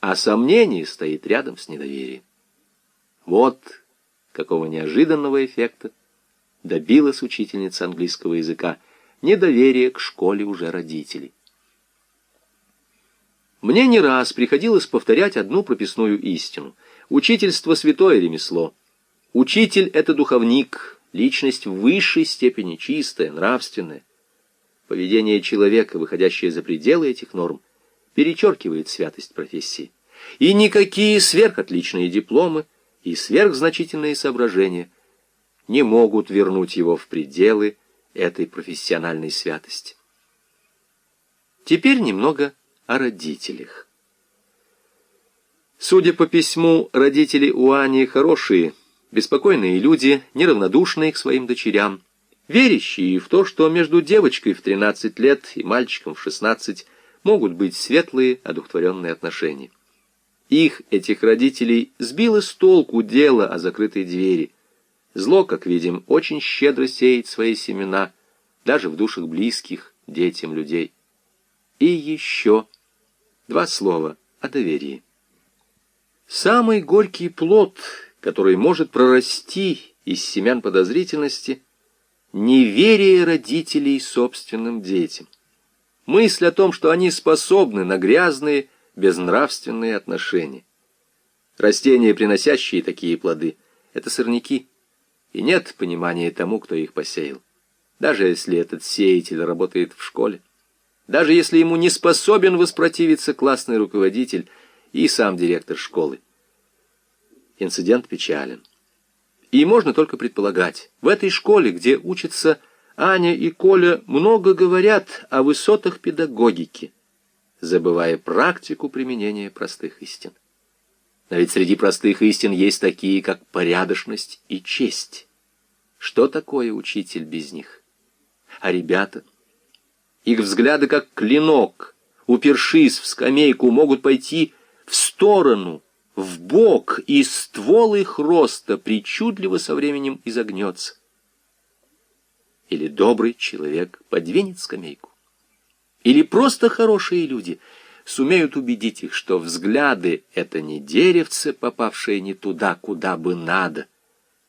а сомнение стоит рядом с недоверием. Вот какого неожиданного эффекта добилась учительница английского языка недоверие к школе уже родителей. Мне не раз приходилось повторять одну прописную истину. Учительство — святое ремесло. Учитель — это духовник, личность в высшей степени чистая, нравственная. Поведение человека, выходящее за пределы этих норм, перечеркивает святость профессии. И никакие сверхотличные дипломы и сверхзначительные соображения не могут вернуть его в пределы этой профессиональной святости. Теперь немного о родителях. Судя по письму, родители у Ани хорошие, беспокойные люди, неравнодушные к своим дочерям, верящие в то, что между девочкой в 13 лет и мальчиком в 16 могут быть светлые, одухотворенные отношения. Их, этих родителей, сбило с толку дело о закрытой двери. Зло, как видим, очень щедро сеет свои семена, даже в душах близких детям людей. И еще два слова о доверии. Самый горький плод, который может прорасти из семян подозрительности, неверие родителей собственным детям. Мысль о том, что они способны на грязные, безнравственные отношения. Растения, приносящие такие плоды, это сорняки, и нет понимания тому, кто их посеял. Даже если этот сеятель работает в школе, даже если ему не способен воспротивиться классный руководитель и сам директор школы. Инцидент печален. И можно только предполагать, в этой школе, где учатся Аня и Коля, много говорят о высотах педагогики, забывая практику применения простых истин. Но ведь среди простых истин есть такие, как порядочность и честь. Что такое учитель без них? А ребята? Их взгляды, как клинок, упершись в скамейку, могут пойти в сторону, в бок, и ствол их роста причудливо со временем изогнется. Или добрый человек подвинет скамейку. Или просто хорошие люди сумеют убедить их, что взгляды — это не деревце, попавшее не туда, куда бы надо,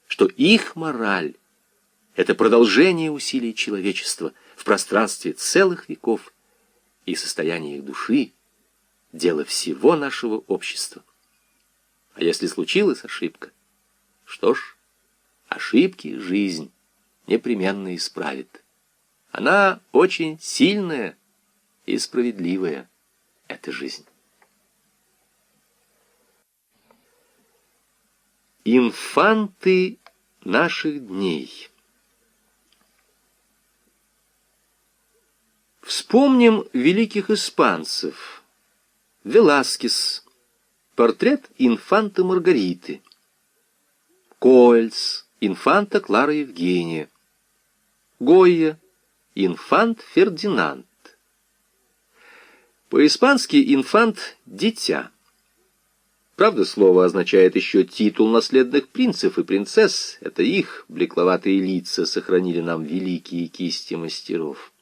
что их мораль — это продолжение усилий человечества в пространстве целых веков и состояние их души — дело всего нашего общества. А если случилась ошибка, что ж, ошибки жизнь непременно исправит. Она очень сильная, и справедливая эта жизнь. Инфанты наших дней Вспомним великих испанцев. Веласкес, портрет инфанта Маргариты. Коэльс, инфанта Клара Евгения. Гойя, инфант Фердинанд. По-испански «инфант» — «дитя». Правда, слово означает еще титул наследных принцев и принцесс. Это их блекловатые лица сохранили нам великие кисти мастеров.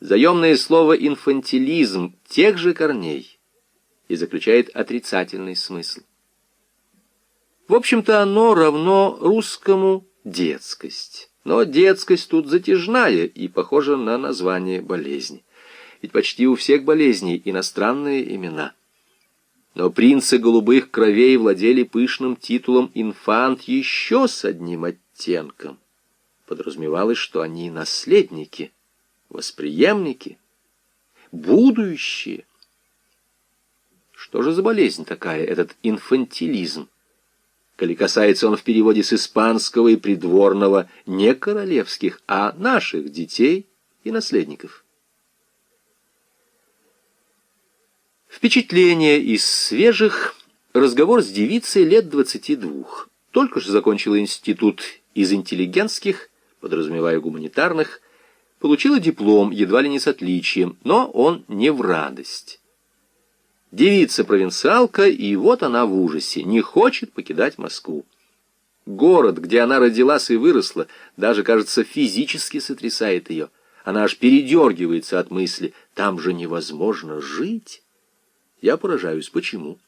Заемное слово «инфантилизм» тех же корней и заключает отрицательный смысл. В общем-то, оно равно русскому «детскость». Но детскость тут затяжная и похожа на название болезни ведь почти у всех болезней иностранные имена. Но принцы голубых кровей владели пышным титулом «инфант» еще с одним оттенком. Подразумевалось, что они наследники, восприемники, будущие. Что же за болезнь такая, этот инфантилизм? Коли касается он в переводе с испанского и придворного не королевских, а наших детей и наследников. Впечатление из свежих. Разговор с девицей лет двадцати двух. Только что закончила институт из интеллигентских, подразумевая гуманитарных, получила диплом, едва ли не с отличием, но он не в радость. Девица-провинциалка, и вот она в ужасе, не хочет покидать Москву. Город, где она родилась и выросла, даже, кажется, физически сотрясает ее. Она аж передергивается от мысли, там же невозможно жить. Я поражаюсь, почему?